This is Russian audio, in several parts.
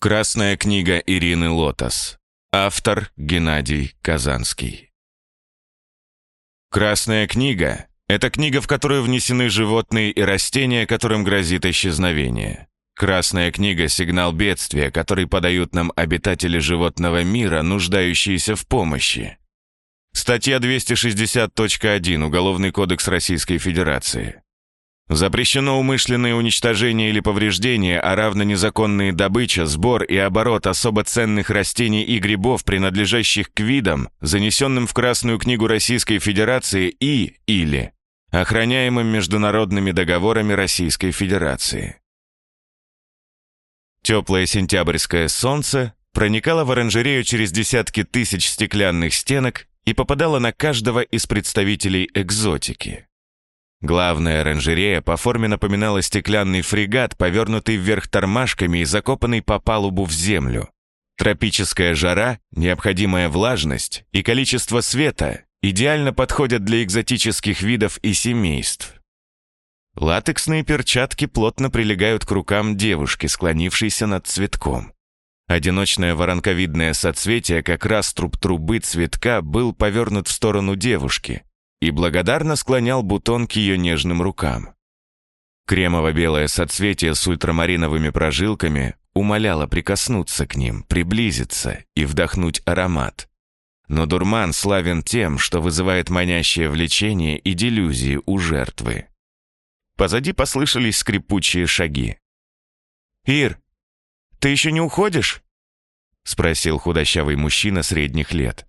Красная книга Ирины Лотос. Автор Геннадий Казанский. Красная книга – это книга, в которую внесены животные и растения, которым грозит исчезновение. Красная книга – сигнал бедствия, который подают нам обитатели животного мира, нуждающиеся в помощи. Статья 260.1 Уголовный кодекс Российской Федерации. Запрещено умышленное уничтожение или повреждение, а равно незаконные добыча, сбор и оборот особо ценных растений и грибов, принадлежащих к видам, занесенным в Красную книгу Российской Федерации и или охраняемым международными договорами Российской Федерации. Теплое сентябрьское солнце проникало в оранжерею через десятки тысяч стеклянных стенок и попадало на каждого из представителей экзотики. Главная оранжерея по форме напоминала стеклянный фрегат, повернутый вверх тормашками и закопанный по палубу в землю. Тропическая жара, необходимая влажность и количество света идеально подходят для экзотических видов и семейств. Латексные перчатки плотно прилегают к рукам девушки, склонившейся над цветком. Одиночное воронковидное соцветие, как раз труп трубы цветка, был повернут в сторону девушки – и благодарно склонял бутон к ее нежным рукам. Кремово-белое соцветие с ультрамариновыми прожилками умоляло прикоснуться к ним, приблизиться и вдохнуть аромат. Но дурман славен тем, что вызывает манящее влечение и делюзии у жертвы. Позади послышались скрипучие шаги. «Ир, ты еще не уходишь?» — спросил худощавый мужчина средних лет.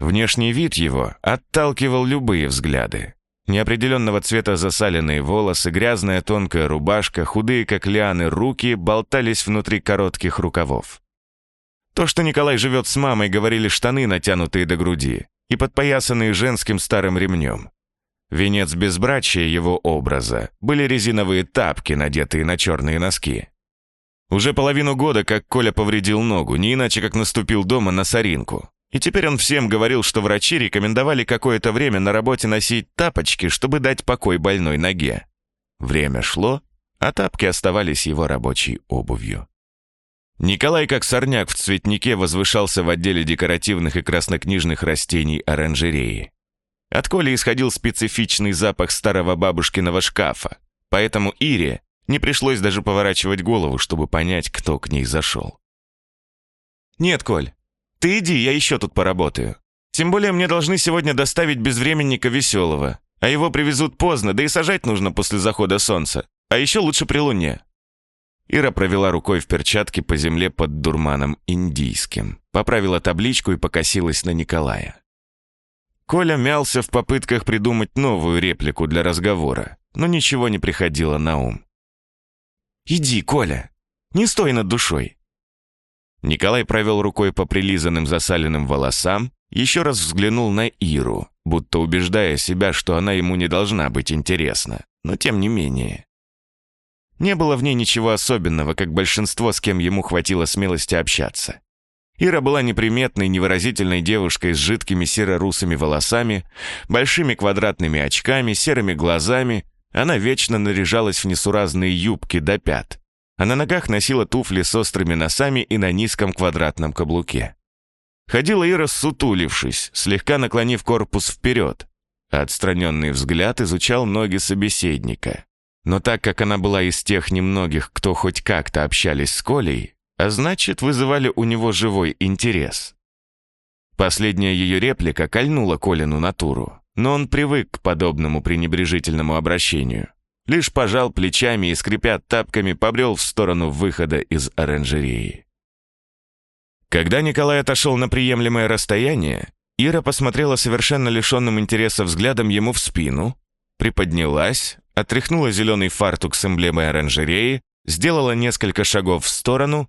Внешний вид его отталкивал любые взгляды. Неопределенного цвета засаленные волосы, грязная тонкая рубашка, худые как лианы руки болтались внутри коротких рукавов. То, что Николай живет с мамой, говорили штаны, натянутые до груди, и подпоясанные женским старым ремнем. Венец безбрачия его образа были резиновые тапки, надетые на черные носки. Уже половину года, как Коля повредил ногу, не иначе как наступил дома на соринку. И теперь он всем говорил, что врачи рекомендовали какое-то время на работе носить тапочки, чтобы дать покой больной ноге. Время шло, а тапки оставались его рабочей обувью. Николай, как сорняк в цветнике, возвышался в отделе декоративных и краснокнижных растений оранжереи. От Коли исходил специфичный запах старого бабушкиного шкафа, поэтому Ире не пришлось даже поворачивать голову, чтобы понять, кто к ней зашел. «Нет, Коль, ты иди, я еще тут поработаю. Тем более мне должны сегодня доставить безвременника веселого. А его привезут поздно, да и сажать нужно после захода солнца. А еще лучше при луне». Ира провела рукой в перчатке по земле под дурманом индийским, поправила табличку и покосилась на Николая. Коля мялся в попытках придумать новую реплику для разговора, но ничего не приходило на ум. «Иди, Коля, не стой над душой. Николай провел рукой по прилизанным засаленным волосам, еще раз взглянул на Иру, будто убеждая себя, что она ему не должна быть интересна, но тем не менее. Не было в ней ничего особенного, как большинство, с кем ему хватило смелости общаться. Ира была неприметной, невыразительной девушкой с жидкими серо-русыми волосами, большими квадратными очками, серыми глазами. Она вечно наряжалась в несуразные юбки до пят а на ногах носила туфли с острыми носами и на низком квадратном каблуке. Ходила Ира сутулившись, слегка наклонив корпус вперед. Отстраненный взгляд изучал ноги собеседника. Но так как она была из тех немногих, кто хоть как-то общались с Колей, а значит, вызывали у него живой интерес. Последняя ее реплика кольнула Колину натуру, но он привык к подобному пренебрежительному обращению лишь пожал плечами и, скрипя тапками, побрел в сторону выхода из оранжереи. Когда Николай отошел на приемлемое расстояние, Ира посмотрела совершенно лишенным интереса взглядом ему в спину, приподнялась, отряхнула зеленый фартук с эмблемой оранжереи, сделала несколько шагов в сторону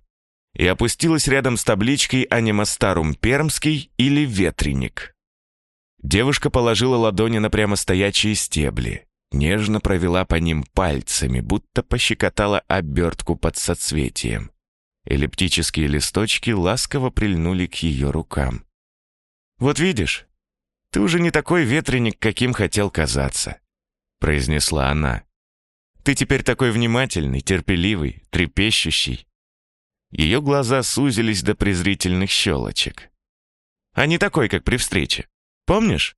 и опустилась рядом с табличкой «Анимастарум Пермский» или «Ветреник». Девушка положила ладони на прямо стоячие стебли нежно провела по ним пальцами, будто пощекотала обертку под соцветием. Эллиптические листочки ласково прильнули к ее рукам. «Вот видишь, ты уже не такой ветреник, каким хотел казаться», произнесла она. «Ты теперь такой внимательный, терпеливый, трепещущий. Ее глаза сузились до презрительных щелочек. «А не такой, как при встрече. Помнишь?»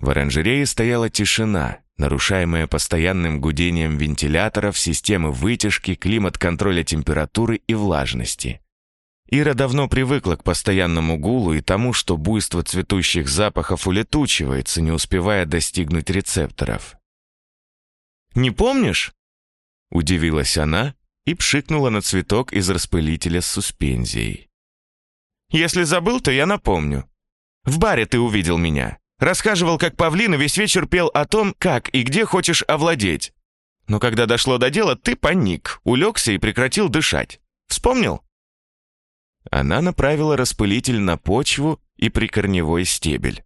В оранжерее стояла тишина, нарушаемая постоянным гудением вентиляторов, системы вытяжки, климат-контроля температуры и влажности. Ира давно привыкла к постоянному гулу и тому, что буйство цветущих запахов улетучивается, не успевая достигнуть рецепторов. «Не помнишь?» — удивилась она и пшикнула на цветок из распылителя с суспензией. «Если забыл, то я напомню. В баре ты увидел меня. Расхаживал как павлин и весь вечер пел о том, как и где хочешь овладеть. Но когда дошло до дела, ты паник, улегся и прекратил дышать. Вспомнил?» Она направила распылитель на почву и прикорневой стебель.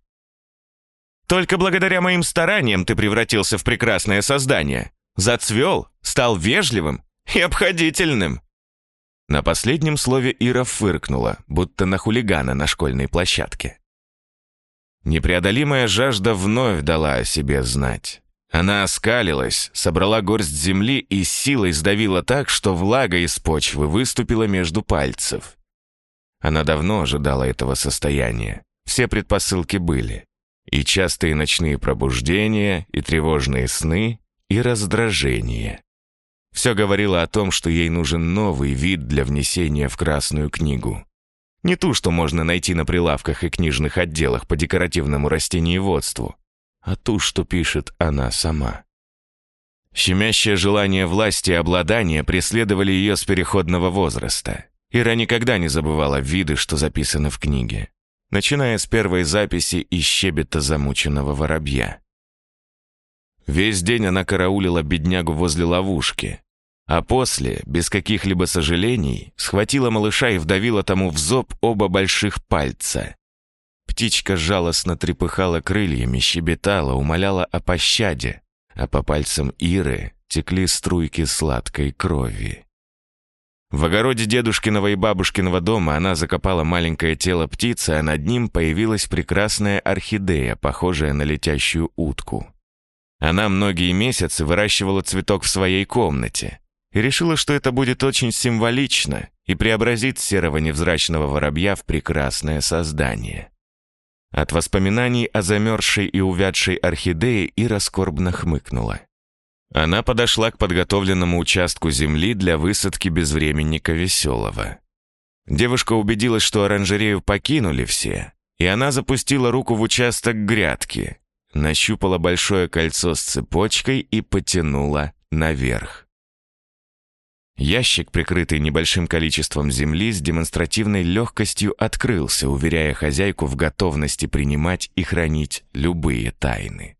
«Только благодаря моим стараниям ты превратился в прекрасное создание. Зацвел, стал вежливым и обходительным». На последнем слове Ира фыркнула, будто на хулигана на школьной площадке. Непреодолимая жажда вновь дала о себе знать. Она оскалилась, собрала горсть земли и силой сдавила так, что влага из почвы выступила между пальцев. Она давно ожидала этого состояния. Все предпосылки были. И частые ночные пробуждения, и тревожные сны, и раздражение. Все говорило о том, что ей нужен новый вид для внесения в Красную книгу. Не ту, что можно найти на прилавках и книжных отделах по декоративному растениеводству, а ту, что пишет она сама. Щемящее желание власти и обладания преследовали ее с переходного возраста. Ира никогда не забывала виды, что записаны в книге, начиная с первой записи и щебета замученного воробья. Весь день она караулила беднягу возле ловушки, а после, без каких-либо сожалений, схватила малыша и вдавила тому в зоб оба больших пальца. Птичка жалостно трепыхала крыльями, щебетала, умоляла о пощаде, а по пальцам Иры текли струйки сладкой крови. В огороде дедушкиного и бабушкиного дома она закопала маленькое тело птицы, а над ним появилась прекрасная орхидея, похожая на летящую утку. Она многие месяцы выращивала цветок в своей комнате и решила, что это будет очень символично и преобразит серого невзрачного воробья в прекрасное создание. От воспоминаний о замерзшей и увядшей орхидее Ира скорбно хмыкнула. Она подошла к подготовленному участку земли для высадки безвременника Веселого. Девушка убедилась, что оранжерею покинули все, и она запустила руку в участок грядки, нащупала большое кольцо с цепочкой и потянула наверх. Ящик, прикрытый небольшим количеством земли, с демонстративной легкостью открылся, уверяя хозяйку в готовности принимать и хранить любые тайны.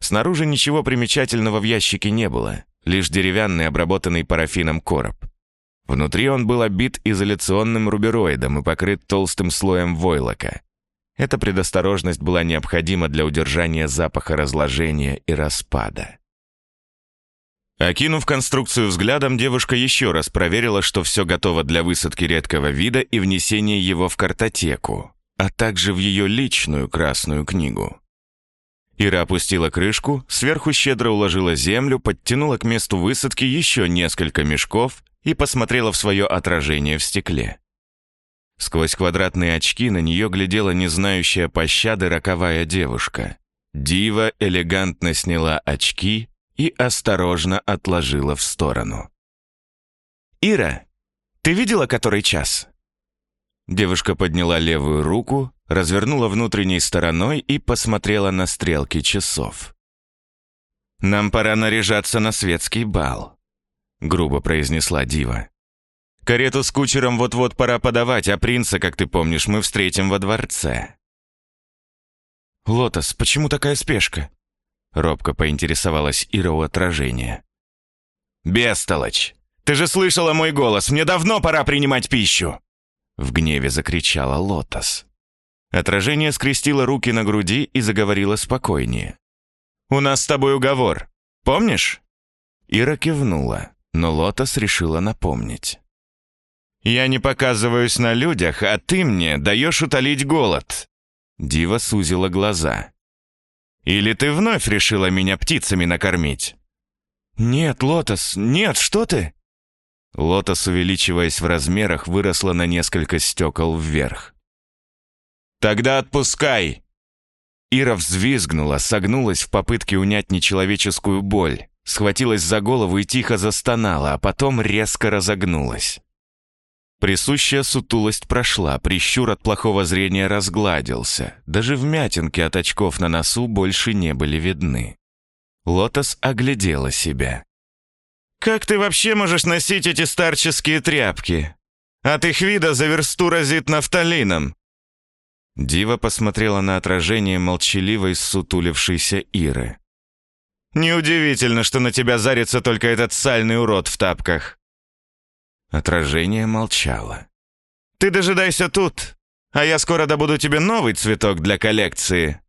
Снаружи ничего примечательного в ящике не было, лишь деревянный обработанный парафином короб. Внутри он был обит изоляционным рубероидом и покрыт толстым слоем войлока. Эта предосторожность была необходима для удержания запаха разложения и распада. Окинув конструкцию взглядом, девушка еще раз проверила, что все готово для высадки редкого вида и внесения его в картотеку, а также в ее личную красную книгу. Ира опустила крышку, сверху щедро уложила землю, подтянула к месту высадки еще несколько мешков и посмотрела в свое отражение в стекле. Сквозь квадратные очки на нее глядела не знающая пощады роковая девушка. Дива элегантно сняла очки и осторожно отложила в сторону. «Ира, ты видела, который час?» Девушка подняла левую руку, развернула внутренней стороной и посмотрела на стрелки часов. «Нам пора наряжаться на светский бал», — грубо произнесла Дива. «Карету с кучером вот-вот пора подавать, а принца, как ты помнишь, мы встретим во дворце». «Лотос, почему такая спешка?» Робко поинтересовалась Ира у отражения. «Бестолочь! Ты же слышала мой голос! Мне давно пора принимать пищу!» В гневе закричала Лотос. Отражение скрестило руки на груди и заговорило спокойнее. «У нас с тобой уговор. Помнишь?» Ира кивнула, но Лотос решила напомнить. «Я не показываюсь на людях, а ты мне даешь утолить голод». Дива сузила глаза. «Или ты вновь решила меня птицами накормить?» «Нет, Лотос, нет, что ты?» Лотос, увеличиваясь в размерах, выросла на несколько стекол вверх. «Тогда отпускай!» Ира взвизгнула, согнулась в попытке унять нечеловеческую боль, схватилась за голову и тихо застонала, а потом резко разогнулась. Присущая сутулость прошла, прищур от плохого зрения разгладился. Даже вмятинки от очков на носу больше не были видны. Лотос оглядела себя. «Как ты вообще можешь носить эти старческие тряпки? От их вида за версту разит нафталином!» Дива посмотрела на отражение молчаливой сутулившейся Иры. «Неудивительно, что на тебя зарится только этот сальный урод в тапках. Отражение молчало. «Ты дожидайся тут, а я скоро добуду тебе новый цветок для коллекции».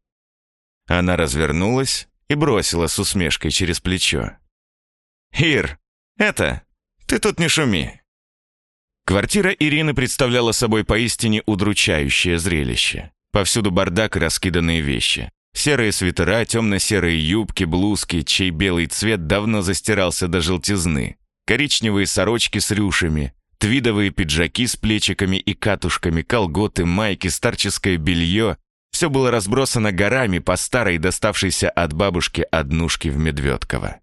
Она развернулась и бросила с усмешкой через плечо. «Ир, это, ты тут не шуми». Квартира Ирины представляла собой поистине удручающее зрелище. Повсюду бардак и раскиданные вещи. Серые свитера, темно-серые юбки, блузки, чей белый цвет давно застирался до желтизны коричневые сорочки с рюшами, твидовые пиджаки с плечиками и катушками, колготы, майки, старческое белье. Все было разбросано горами по старой, доставшейся от бабушки однушке в Медведково.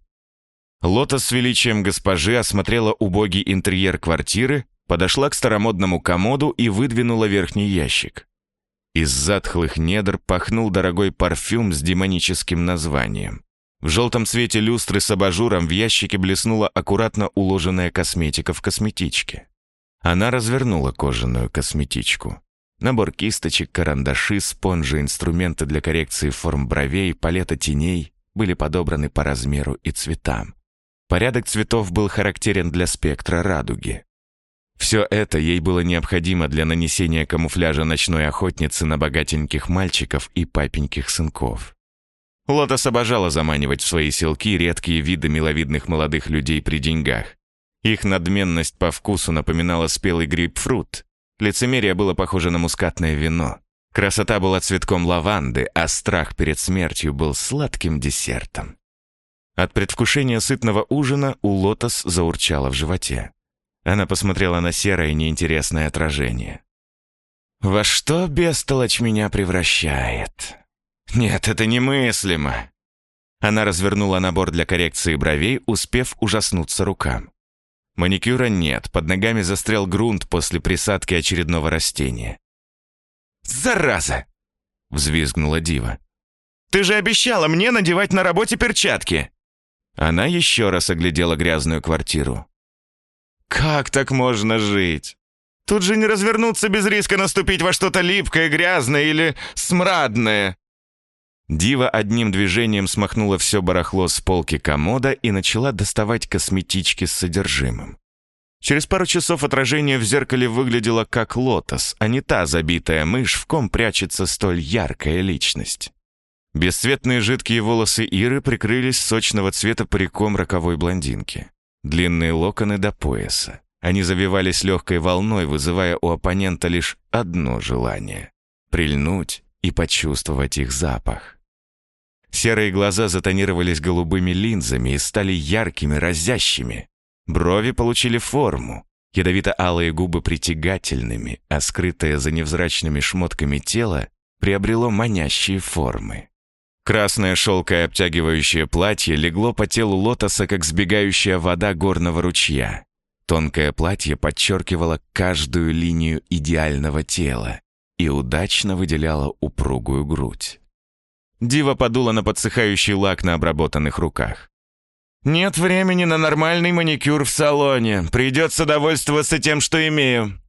Лота с величием госпожи осмотрела убогий интерьер квартиры, подошла к старомодному комоду и выдвинула верхний ящик. Из затхлых недр пахнул дорогой парфюм с демоническим названием. В желтом свете люстры с абажуром в ящике блеснула аккуратно уложенная косметика в косметичке. Она развернула кожаную косметичку. Набор кисточек, карандаши, спонжи, инструменты для коррекции форм бровей, палета теней были подобраны по размеру и цветам. Порядок цветов был характерен для спектра радуги. Все это ей было необходимо для нанесения камуфляжа ночной охотницы на богатеньких мальчиков и папеньких сынков. Лотос обожала заманивать в свои селки редкие виды миловидных молодых людей при деньгах. Их надменность по вкусу напоминала спелый грейпфрут. Лицемерие было похоже на мускатное вино. Красота была цветком лаванды, а страх перед смертью был сладким десертом. От предвкушения сытного ужина у Лотос заурчало в животе. Она посмотрела на серое неинтересное отражение. «Во что бестолочь меня превращает?» Нет, это немыслимо. Она развернула набор для коррекции бровей, успев ужаснуться рукам. Маникюра нет, под ногами застрял грунт после присадки очередного растения. «Зараза!» — взвизгнула Дива. «Ты же обещала мне надевать на работе перчатки!» Она еще раз оглядела грязную квартиру. «Как так можно жить? Тут же не развернуться без риска наступить во что-то липкое, грязное или смрадное!» Дива одним движением смахнула все барахло с полки комода и начала доставать косметички с содержимым. Через пару часов отражение в зеркале выглядело как лотос, а не та забитая мышь, в ком прячется столь яркая личность. Бесцветные жидкие волосы Иры прикрылись сочного цвета париком роковой блондинки. Длинные локоны до пояса. Они завивались легкой волной, вызывая у оппонента лишь одно желание — прильнуть и почувствовать их запах. Серые глаза затонировались голубыми линзами и стали яркими, разящими. Брови получили форму, ядовито-алые губы притягательными, а скрытое за невзрачными шмотками тело приобрело манящие формы. Красное шелкое обтягивающее платье легло по телу лотоса, как сбегающая вода горного ручья. Тонкое платье подчеркивало каждую линию идеального тела, и удачно выделяла упругую грудь. Дива подула на подсыхающий лак на обработанных руках. «Нет времени на нормальный маникюр в салоне. Придется довольствоваться тем, что имею.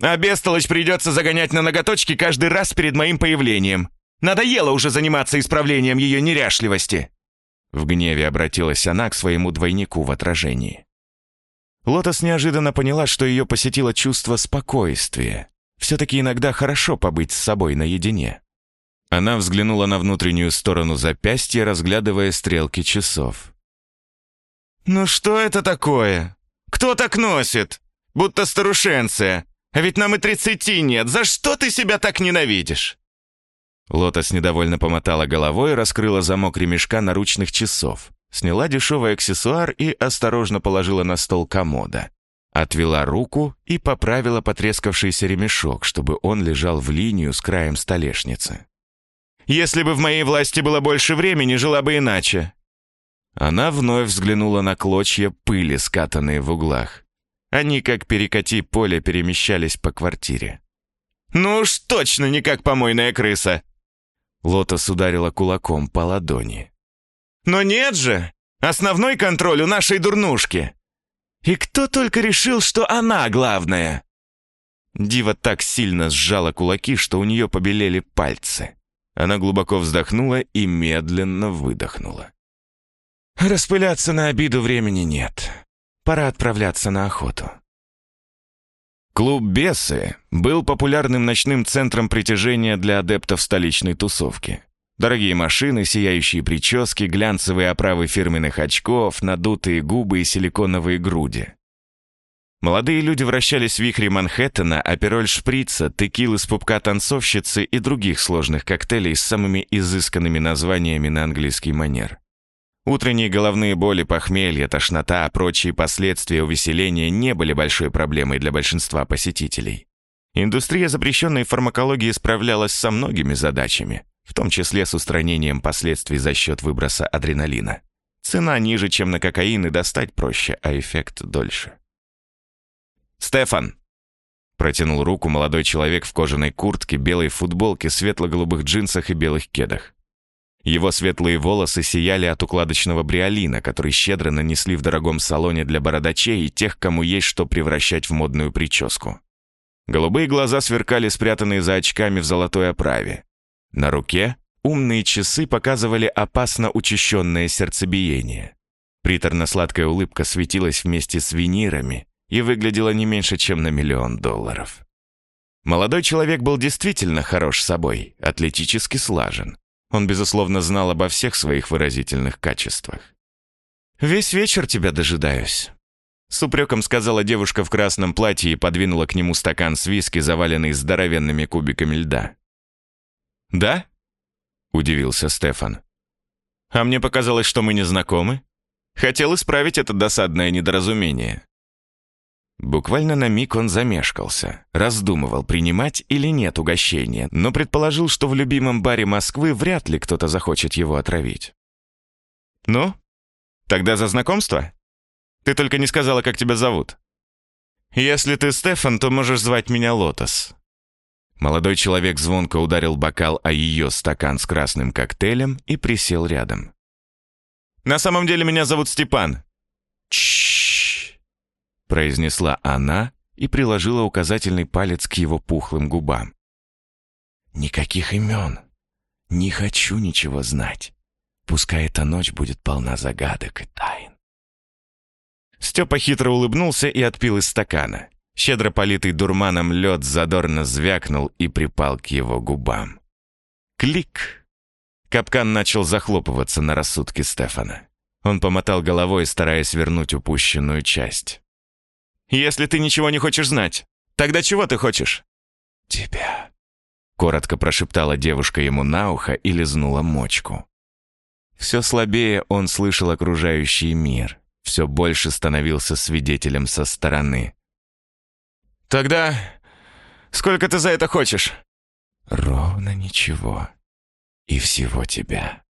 А бестолочь придется загонять на ноготочки каждый раз перед моим появлением. Надоело уже заниматься исправлением ее неряшливости». В гневе обратилась она к своему двойнику в отражении. Лотос неожиданно поняла, что ее посетило чувство спокойствия. Все-таки иногда хорошо побыть с собой наедине. Она взглянула на внутреннюю сторону запястья, разглядывая стрелки часов. «Ну что это такое? Кто так носит? Будто старушенция. А ведь нам и тридцати нет. За что ты себя так ненавидишь?» Лотос недовольно помотала головой и раскрыла замок ремешка наручных часов. Сняла дешевый аксессуар и осторожно положила на стол комода. Отвела руку и поправила потрескавшийся ремешок, чтобы он лежал в линию с краем столешницы. «Если бы в моей власти было больше времени, жила бы иначе». Она вновь взглянула на клочья пыли, скатанные в углах. Они, как перекати поле, перемещались по квартире. «Ну уж точно не как помойная крыса!» Лотос ударила кулаком по ладони. «Но нет же! Основной контроль у нашей дурнушки! И кто только решил, что она главная!» Дива так сильно сжала кулаки, что у нее побелели пальцы. Она глубоко вздохнула и медленно выдохнула. «Распыляться на обиду времени нет. Пора отправляться на охоту». Клуб «Бесы» был популярным ночным центром притяжения для адептов столичной тусовки. Дорогие машины, сияющие прически, глянцевые оправы фирменных очков, надутые губы и силиконовые груди. Молодые люди вращались в вихре Манхэттена, а пероль шприца, текил из пупка танцовщицы и других сложных коктейлей с самыми изысканными названиями на английский манер. Утренние головные боли, похмелье, тошнота, прочие последствия увеселения не были большой проблемой для большинства посетителей. Индустрия запрещенной фармакологии справлялась со многими задачами, в том числе с устранением последствий за счет выброса адреналина. Цена ниже, чем на кокаин, и достать проще, а эффект дольше. «Стефан!» Протянул руку молодой человек в кожаной куртке, белой футболке, светло-голубых джинсах и белых кедах. Его светлые волосы сияли от укладочного бриолина, который щедро нанесли в дорогом салоне для бородачей и тех, кому есть что превращать в модную прическу. Голубые глаза сверкали спрятанные за очками в золотой оправе. На руке умные часы показывали опасно учащенное сердцебиение. Приторно-сладкая улыбка светилась вместе с винирами и выглядела не меньше, чем на миллион долларов. Молодой человек был действительно хорош собой, атлетически слажен. Он, безусловно, знал обо всех своих выразительных качествах. «Весь вечер тебя дожидаюсь», — с упреком сказала девушка в красном платье и подвинула к нему стакан с виски, заваленный здоровенными кубиками льда. «Да?» — удивился Стефан. «А мне показалось, что мы не знакомы. Хотел исправить это досадное недоразумение». Буквально на миг он замешкался, раздумывал, принимать или нет угощение, но предположил, что в любимом баре Москвы вряд ли кто-то захочет его отравить. «Ну, тогда за знакомство? Ты только не сказала, как тебя зовут. Если ты Стефан, то можешь звать меня Лотос. Молодой человек звонко ударил бокал о ее стакан с красным коктейлем и присел рядом. «На самом деле меня зовут Степан». «Чшшш», произнесла она и приложила указательный палец к его пухлым губам. «Никаких имен. Не хочу ничего знать. Пускай эта ночь будет полна загадок и тайн». Степа хитро улыбнулся и отпил из стакана. Щедро политый дурманом лед задорно звякнул и припал к его губам. Клик! Капкан начал захлопываться на рассудке Стефана. Он помотал головой, стараясь вернуть упущенную часть. «Если ты ничего не хочешь знать, тогда чего ты хочешь?» «Тебя», — коротко прошептала девушка ему на ухо и лизнула мочку. Все слабее он слышал окружающий мир, все больше становился свидетелем со стороны. «Тогда сколько ты за это хочешь?» «Ровно ничего. И всего тебя».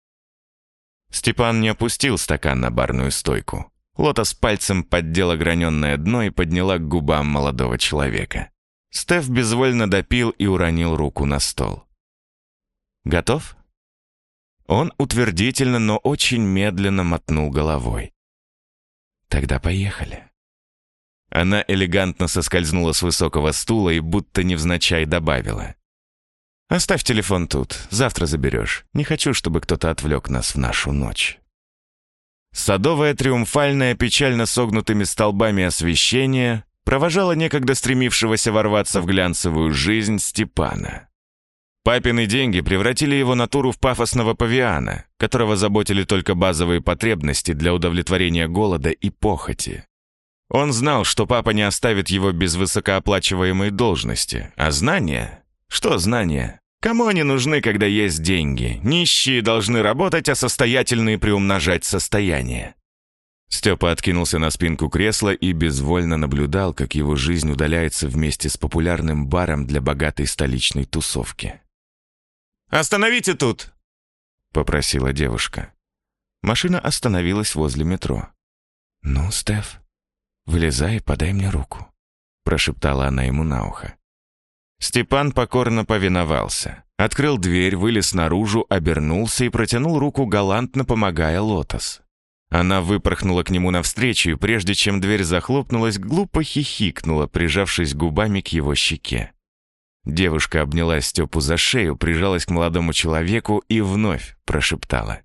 Степан не опустил стакан на барную стойку. Лотос пальцем поддела граненное дно и подняла к губам молодого человека. Стеф безвольно допил и уронил руку на стол. «Готов?» Он утвердительно, но очень медленно мотнул головой. «Тогда поехали». Она элегантно соскользнула с высокого стула и будто невзначай добавила. «Оставь телефон тут, завтра заберешь. Не хочу, чтобы кто-то отвлек нас в нашу ночь». Садовое триумфальное, печально согнутыми столбами освещение провожало некогда стремившегося ворваться в глянцевую жизнь Степана. Папины деньги превратили его натуру в пафосного павиана, которого заботили только базовые потребности для удовлетворения голода и похоти. Он знал, что папа не оставит его без высокооплачиваемой должности. А знания? Что знания? Кому они нужны, когда есть деньги? Нищие должны работать, а состоятельные приумножать состояние. Степа откинулся на спинку кресла и безвольно наблюдал, как его жизнь удаляется вместе с популярным баром для богатой столичной тусовки. «Остановите тут!» — попросила девушка. Машина остановилась возле метро. «Ну, Стеф, вылезай и подай мне руку», — прошептала она ему на ухо. Степан покорно повиновался. Открыл дверь, вылез наружу, обернулся и протянул руку, галантно помогая Лотос. Она выпорхнула к нему навстречу, и прежде чем дверь захлопнулась, глупо хихикнула, прижавшись губами к его щеке. Девушка обняла Степу за шею, прижалась к молодому человеку и вновь прошептала.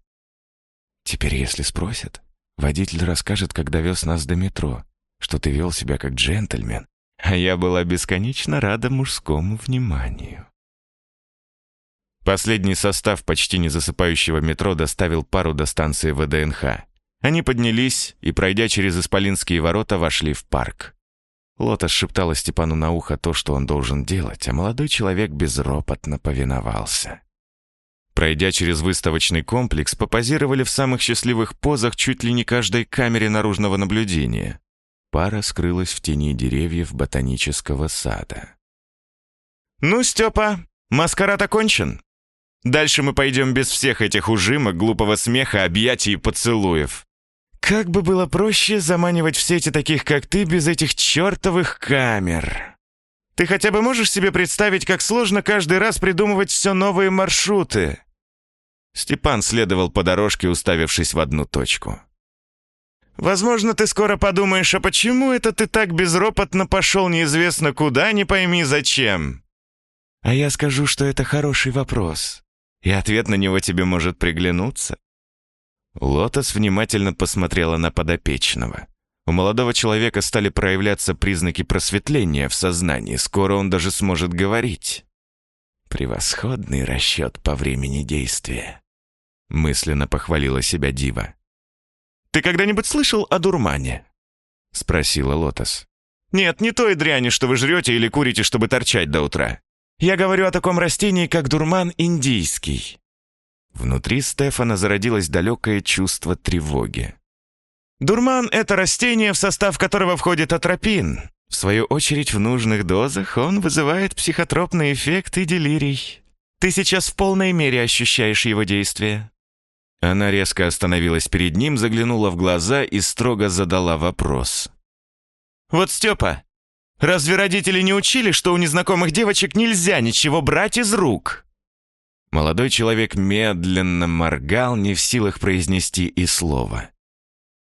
«Теперь, если спросят, водитель расскажет, как довез нас до метро, что ты вел себя как джентльмен, а я была бесконечно рада мужскому вниманию». Последний состав почти не засыпающего метро доставил пару до станции ВДНХ. Они поднялись и, пройдя через Исполинские ворота, вошли в парк. Лота шептала Степану на ухо то, что он должен делать, а молодой человек безропотно повиновался. Пройдя через выставочный комплекс, попозировали в самых счастливых позах чуть ли не каждой камере наружного наблюдения. Пара скрылась в тени деревьев ботанического сада. «Ну, Степа, маскарад окончен. Дальше мы пойдем без всех этих ужимок, глупого смеха, объятий и поцелуев. Как бы было проще заманивать в сети таких, как ты, без этих чертовых камер. Ты хотя бы можешь себе представить, как сложно каждый раз придумывать все новые маршруты?» Степан следовал по дорожке, уставившись в одну точку. «Возможно, ты скоро подумаешь, а почему это ты так безропотно пошел неизвестно куда, не пойми зачем?» А я скажу, что это хороший вопрос, и ответ на него тебе может приглянуться. Лотос внимательно посмотрела на подопечного. У молодого человека стали проявляться признаки просветления в сознании. Скоро он даже сможет говорить. «Превосходный расчет по времени действия», — мысленно похвалила себя Дива. «Ты когда-нибудь слышал о дурмане?» — спросила Лотос. «Нет, не той дряни, что вы жрете или курите, чтобы торчать до утра. Я говорю о таком растении, как дурман индийский. Внутри Стефана зародилось далекое чувство тревоги. Дурман — это растение, в состав которого входит атропин. В свою очередь, в нужных дозах он вызывает психотропный эффект и делирий. Ты сейчас в полной мере ощущаешь его действие. Она резко остановилась перед ним, заглянула в глаза и строго задала вопрос. «Вот, Степа, разве родители не учили, что у незнакомых девочек нельзя ничего брать из рук?» Молодой человек медленно моргал, не в силах произнести и слова.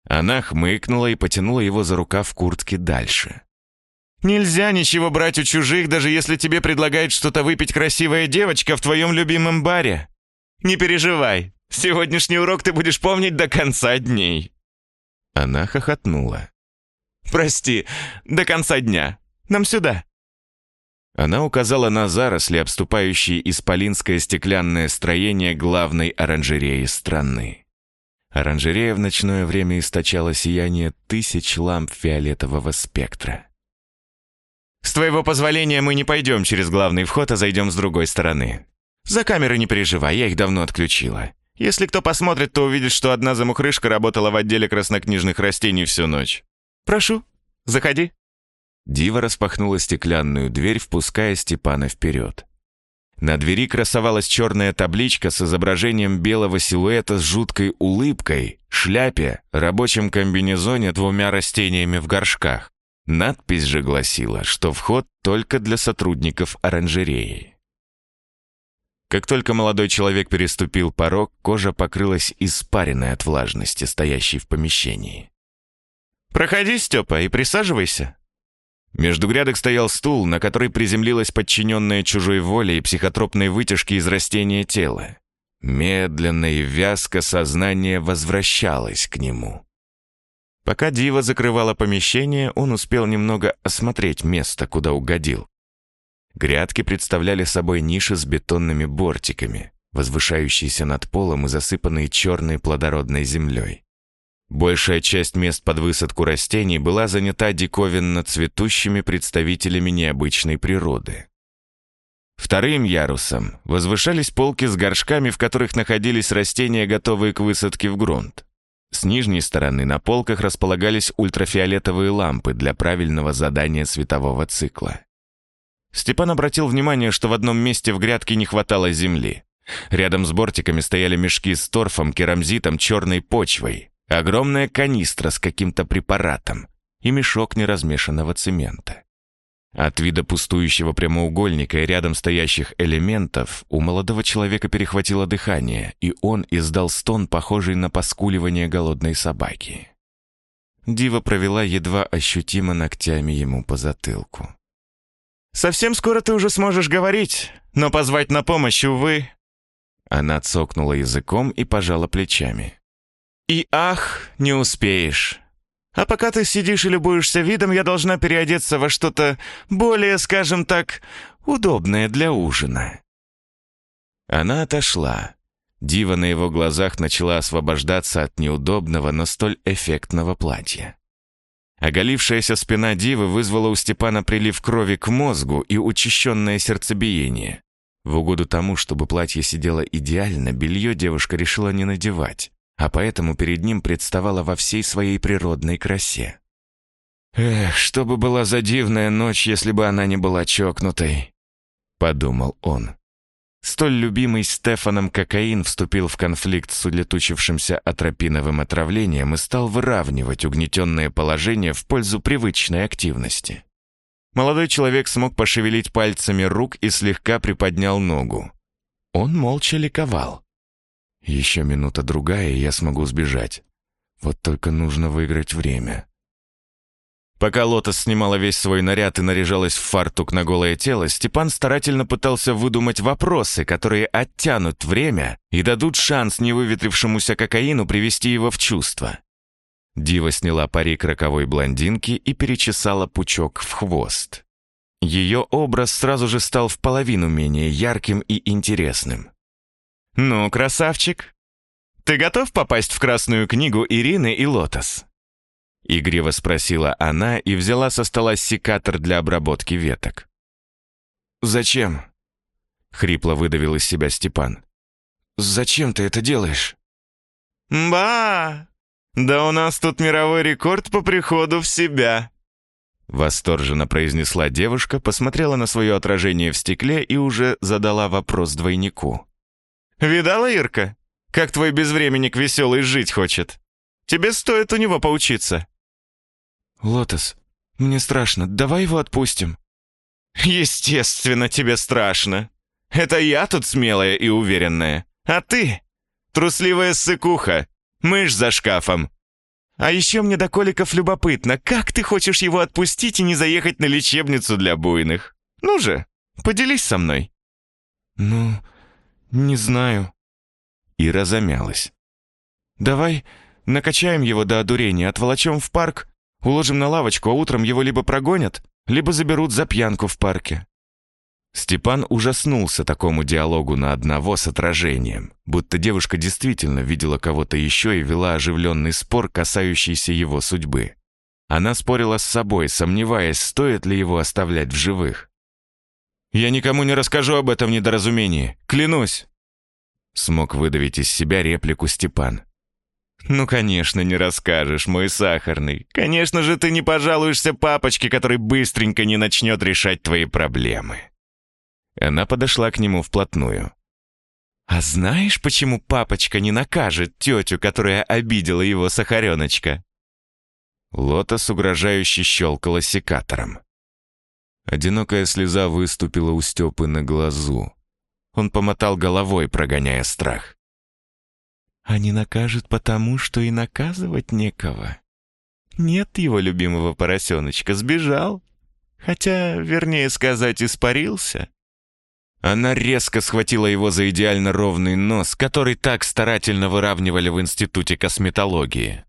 Она хмыкнула и потянула его за рукав куртки дальше. «Нельзя ничего брать у чужих, даже если тебе предлагает что-то выпить красивая девочка в твоем любимом баре. Не переживай, сегодняшний урок ты будешь помнить до конца дней». Она хохотнула. «Прости, до конца дня. Нам сюда». Она указала на заросли, обступающие исполинское стеклянное строение главной оранжереи страны. Оранжерея в ночное время источала сияние тысяч ламп фиолетового спектра. «С твоего позволения мы не пойдем через главный вход, а зайдем с другой стороны. За камеры не переживай, я их давно отключила. Если кто посмотрит, то увидит, что одна замухрышка работала в отделе краснокнижных растений всю ночь. Прошу, заходи». Дива распахнула стеклянную дверь, впуская Степана вперед. На двери красовалась черная табличка с изображением белого силуэта с жуткой улыбкой, шляпе, рабочем комбинезоне двумя растениями в горшках. Надпись же гласила, что вход только для сотрудников оранжереи. Как только молодой человек переступил порог, кожа покрылась испаренной от влажности, стоящей в помещении. «Проходи, Степа, и присаживайся», между грядок стоял стул, на который приземлилась подчиненная чужой воле и психотропной вытяжки из растения тела. Медленно и вязко сознание возвращалось к нему. Пока Дива закрывала помещение, он успел немного осмотреть место, куда угодил. Грядки представляли собой ниши с бетонными бортиками, возвышающиеся над полом и засыпанные черной плодородной землей. Большая часть мест под высадку растений была занята диковинно цветущими представителями необычной природы. Вторым ярусом возвышались полки с горшками, в которых находились растения, готовые к высадке в грунт. С нижней стороны на полках располагались ультрафиолетовые лампы для правильного задания светового цикла. Степан обратил внимание, что в одном месте в грядке не хватало земли. Рядом с бортиками стояли мешки с торфом, керамзитом, черной почвой, огромная канистра с каким-то препаратом и мешок неразмешанного цемента. От вида пустующего прямоугольника и рядом стоящих элементов у молодого человека перехватило дыхание, и он издал стон, похожий на поскуливание голодной собаки. Дива провела едва ощутимо ногтями ему по затылку. «Совсем скоро ты уже сможешь говорить, но позвать на помощь, увы...» Она цокнула языком и пожала плечами. «И ах, не успеешь. А пока ты сидишь и любуешься видом, я должна переодеться во что-то более, скажем так, удобное для ужина». Она отошла. Дива на его глазах начала освобождаться от неудобного, но столь эффектного платья. Оголившаяся спина Дивы вызвала у Степана прилив крови к мозгу и учащенное сердцебиение. В угоду тому, чтобы платье сидело идеально, белье девушка решила не надевать а поэтому перед ним представала во всей своей природной красе. «Эх, что бы была за дивная ночь, если бы она не была чокнутой», — подумал он. Столь любимый Стефаном кокаин вступил в конфликт с улетучившимся атропиновым отравлением и стал выравнивать угнетенное положение в пользу привычной активности. Молодой человек смог пошевелить пальцами рук и слегка приподнял ногу. Он молча ликовал. Еще минута-другая, и я смогу сбежать. Вот только нужно выиграть время. Пока Лотос снимала весь свой наряд и наряжалась в фартук на голое тело, Степан старательно пытался выдумать вопросы, которые оттянут время и дадут шанс невыветрившемуся кокаину привести его в чувство. Дива сняла парик роковой блондинки и перечесала пучок в хвост. Ее образ сразу же стал в половину менее ярким и интересным. «Ну, красавчик, ты готов попасть в Красную книгу Ирины и Лотос?» Игриво спросила она и взяла со стола секатор для обработки веток. «Зачем?» — хрипло выдавил из себя Степан. «Зачем ты это делаешь?» «Ба! Да у нас тут мировой рекорд по приходу в себя!» Восторженно произнесла девушка, посмотрела на свое отражение в стекле и уже задала вопрос двойнику. Видала, Ирка? Как твой безвременник веселый жить хочет? Тебе стоит у него поучиться». «Лотос, мне страшно. Давай его отпустим». «Естественно, тебе страшно. Это я тут смелая и уверенная. А ты — трусливая сыкуха, мышь за шкафом. А еще мне до коликов любопытно, как ты хочешь его отпустить и не заехать на лечебницу для буйных? Ну же, поделись со мной». «Ну, «Не знаю». Ира замялась. «Давай накачаем его до одурения, отволочем в парк, уложим на лавочку, а утром его либо прогонят, либо заберут за пьянку в парке». Степан ужаснулся такому диалогу на одного с отражением, будто девушка действительно видела кого-то еще и вела оживленный спор, касающийся его судьбы. Она спорила с собой, сомневаясь, стоит ли его оставлять в живых. «Я никому не расскажу об этом недоразумении, клянусь!» Смог выдавить из себя реплику Степан. «Ну, конечно, не расскажешь, мой сахарный. Конечно же, ты не пожалуешься папочке, который быстренько не начнет решать твои проблемы». Она подошла к нему вплотную. «А знаешь, почему папочка не накажет тетю, которая обидела его сахареночка?» Лотос угрожающе щелкала секатором. Одинокая слеза выступила у Степы на глазу. Он помотал головой, прогоняя страх. «А не накажет потому, что и наказывать некого. Нет его любимого поросеночка, сбежал. Хотя, вернее сказать, испарился». Она резко схватила его за идеально ровный нос, который так старательно выравнивали в Институте косметологии.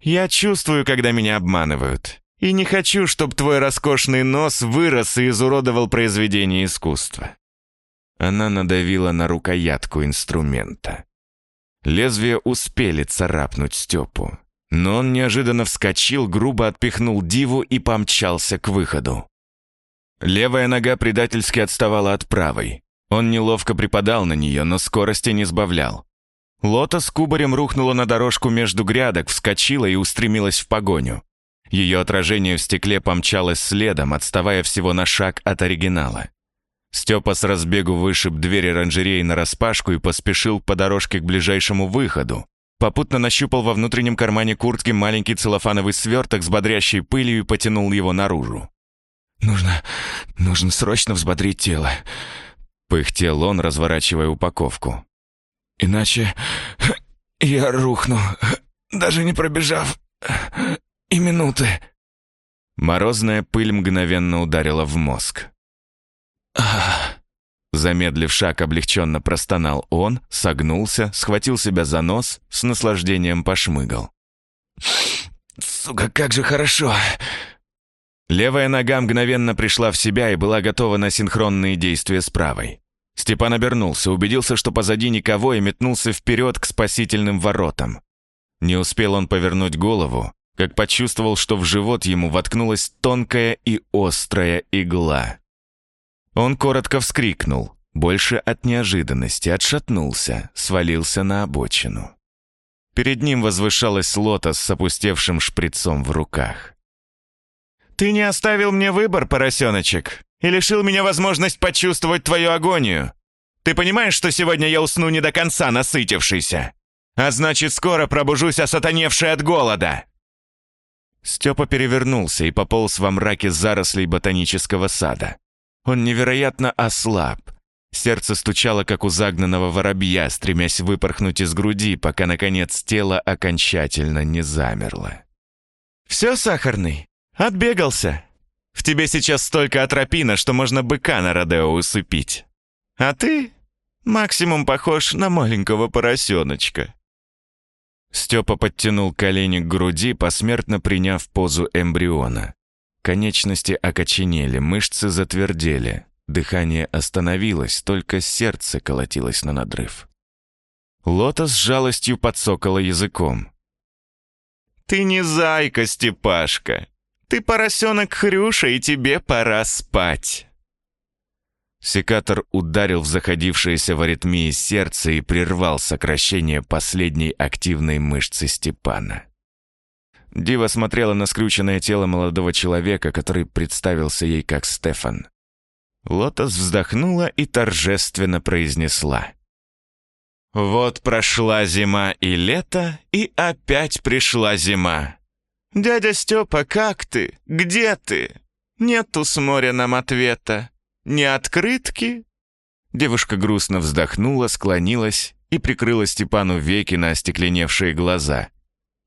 «Я чувствую, когда меня обманывают. И не хочу, чтобы твой роскошный нос вырос и изуродовал произведение искусства». Она надавила на рукоятку инструмента. Лезвие успели царапнуть Степу, но он неожиданно вскочил, грубо отпихнул Диву и помчался к выходу. Левая нога предательски отставала от правой. Он неловко припадал на нее, но скорости не сбавлял. Лота с кубарем рухнула на дорожку между грядок, вскочила и устремилась в погоню. Ее отражение в стекле помчалось следом, отставая всего на шаг от оригинала. Степа с разбегу вышиб двери оранжереи нараспашку и поспешил по дорожке к ближайшему выходу. Попутно нащупал во внутреннем кармане куртки маленький целлофановый сверток с бодрящей пылью и потянул его наружу. «Нужно... нужно срочно взбодрить тело», — пыхтел он, разворачивая упаковку. «Иначе я рухну, даже не пробежав и минуты». Морозная пыль мгновенно ударила в мозг. Замедлив шаг, облегченно простонал он, согнулся, схватил себя за нос, с наслаждением пошмыгал. «Сука, как же хорошо!» Левая нога мгновенно пришла в себя и была готова на синхронные действия с правой. Степан обернулся, убедился, что позади никого, и метнулся вперед к спасительным воротам. Не успел он повернуть голову, как почувствовал, что в живот ему воткнулась тонкая и острая игла. Он коротко вскрикнул, больше от неожиданности, отшатнулся, свалился на обочину. Перед ним возвышалась лота с опустевшим шприцом в руках. «Ты не оставил мне выбор, поросеночек, и лишил меня возможность почувствовать твою агонию. Ты понимаешь, что сегодня я усну не до конца насытившийся? А значит, скоро пробужусь осатаневший от голода!» Степа перевернулся и пополз во мраке зарослей ботанического сада. Он невероятно ослаб. Сердце стучало, как у загнанного воробья, стремясь выпорхнуть из груди, пока, наконец, тело окончательно не замерло. «Все, сахарный? Отбегался? В тебе сейчас столько атропина, что можно быка на Родео усыпить. А ты максимум похож на маленького поросеночка». Степа подтянул колени к груди, посмертно приняв позу эмбриона. Конечности окоченели, мышцы затвердели. Дыхание остановилось, только сердце колотилось на надрыв. Лота с жалостью подсокала языком. «Ты не зайка, Степашка! Ты поросенок Хрюша, и тебе пора спать!» Секатор ударил в заходившееся в аритмии сердце и прервал сокращение последней активной мышцы Степана. Дива смотрела на скрюченное тело молодого человека, который представился ей как Стефан. Лотос вздохнула и торжественно произнесла. «Вот прошла зима и лето, и опять пришла зима. Дядя Степа, как ты? Где ты? Нету с моря нам ответа. Не открытки?» Девушка грустно вздохнула, склонилась и прикрыла Степану веки на остекленевшие глаза –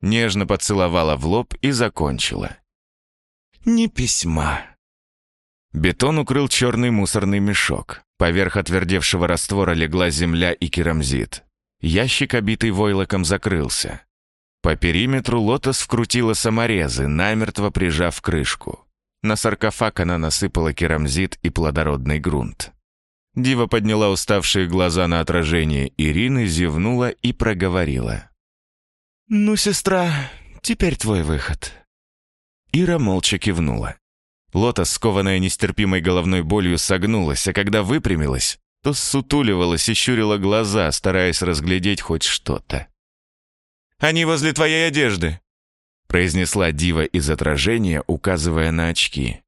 нежно поцеловала в лоб и закончила. «Не письма». Бетон укрыл черный мусорный мешок. Поверх отвердевшего раствора легла земля и керамзит. Ящик, обитый войлоком, закрылся. По периметру лотос вкрутила саморезы, намертво прижав крышку. На саркофаг она насыпала керамзит и плодородный грунт. Дива подняла уставшие глаза на отражение Ирины, зевнула и проговорила. «Ну, сестра, теперь твой выход». Ира молча кивнула. Лота, скованная нестерпимой головной болью, согнулась, а когда выпрямилась, то сутуливалась и щурила глаза, стараясь разглядеть хоть что-то. «Они возле твоей одежды», — произнесла дива из отражения, указывая на очки.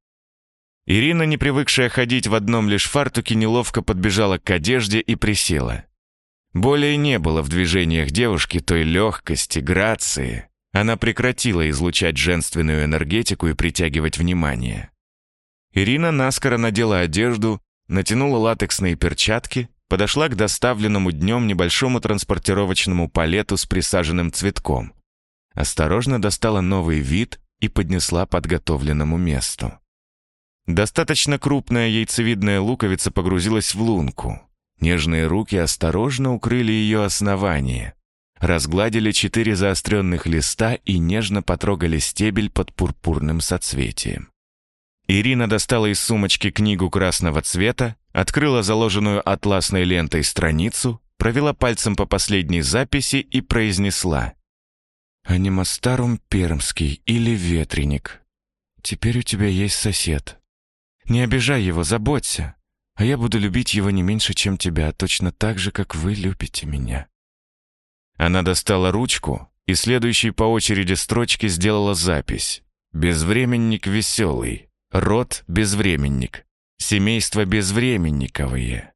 Ирина, не привыкшая ходить в одном лишь фартуке, неловко подбежала к одежде и присела. Более не было в движениях девушки той легкости, грации. Она прекратила излучать женственную энергетику и притягивать внимание. Ирина наскоро надела одежду, натянула латексные перчатки, подошла к доставленному днем небольшому транспортировочному палету с присаженным цветком. Осторожно достала новый вид и поднесла подготовленному месту. Достаточно крупная яйцевидная луковица погрузилась в лунку. Нежные руки осторожно укрыли ее основание, разгладили четыре заостренных листа и нежно потрогали стебель под пурпурным соцветием. Ирина достала из сумочки книгу красного цвета, открыла заложенную атласной лентой страницу, провела пальцем по последней записи и произнесла. «Анимастарум пермский или ветреник. Теперь у тебя есть сосед. Не обижай его, заботься. А я буду любить его не меньше, чем тебя, точно так же, как вы любите меня». Она достала ручку и следующей по очереди строчки сделала запись. Безвременник веселый, род безвременник, семейство безвременниковые.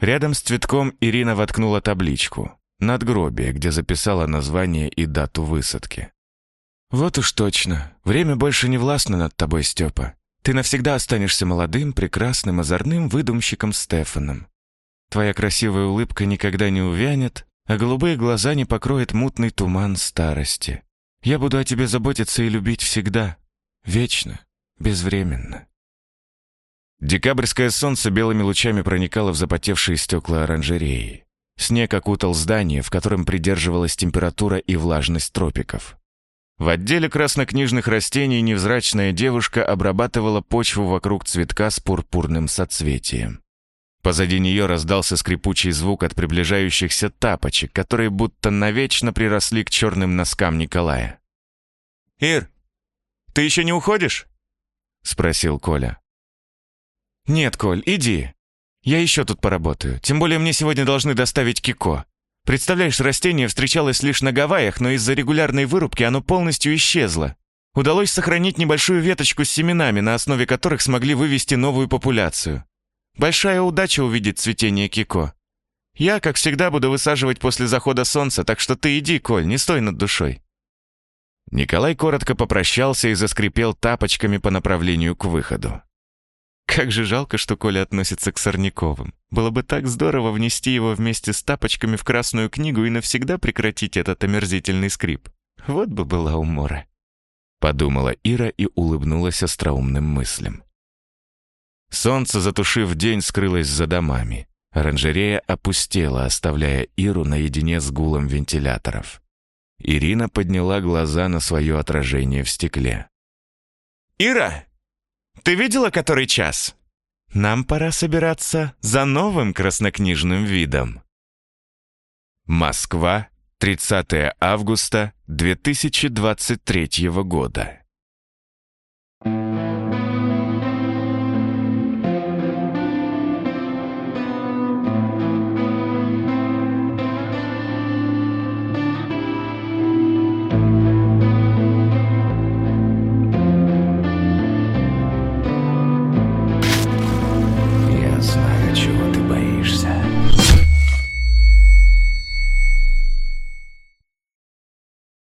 Рядом с цветком Ирина воткнула табличку надгробие, где записала название и дату высадки. «Вот уж точно. Время больше не властно над тобой, Степа. Ты навсегда останешься молодым, прекрасным, озорным выдумщиком Стефаном. Твоя красивая улыбка никогда не увянет, а голубые глаза не покроет мутный туман старости. Я буду о тебе заботиться и любить всегда, вечно, безвременно». Декабрьское солнце белыми лучами проникало в запотевшие стекла оранжереи. Снег окутал здание, в котором придерживалась температура и влажность тропиков. В отделе краснокнижных растений невзрачная девушка обрабатывала почву вокруг цветка с пурпурным соцветием. Позади нее раздался скрипучий звук от приближающихся тапочек, которые будто навечно приросли к черным носкам Николая. «Ир, ты еще не уходишь?» — спросил Коля. «Нет, Коль, иди. Я еще тут поработаю. Тем более мне сегодня должны доставить кико. Представляешь, растение встречалось лишь на Гавайях, но из-за регулярной вырубки оно полностью исчезло. Удалось сохранить небольшую веточку с семенами, на основе которых смогли вывести новую популяцию. Большая удача увидеть цветение кико. Я, как всегда, буду высаживать после захода солнца, так что ты иди, Коль, не стой над душой». Николай коротко попрощался и заскрипел тапочками по направлению к выходу. Как же жалко, что Коля относится к Сорняковым. Было бы так здорово внести его вместе с тапочками в Красную книгу и навсегда прекратить этот омерзительный скрип. Вот бы была умора. Подумала Ира и улыбнулась остроумным мыслям. Солнце, затушив день, скрылось за домами. Оранжерея опустела, оставляя Иру наедине с гулом вентиляторов. Ирина подняла глаза на свое отражение в стекле. «Ира, ты видела, который час? Нам пора собираться за новым краснокнижным видом. Москва, 30 августа 2023 года.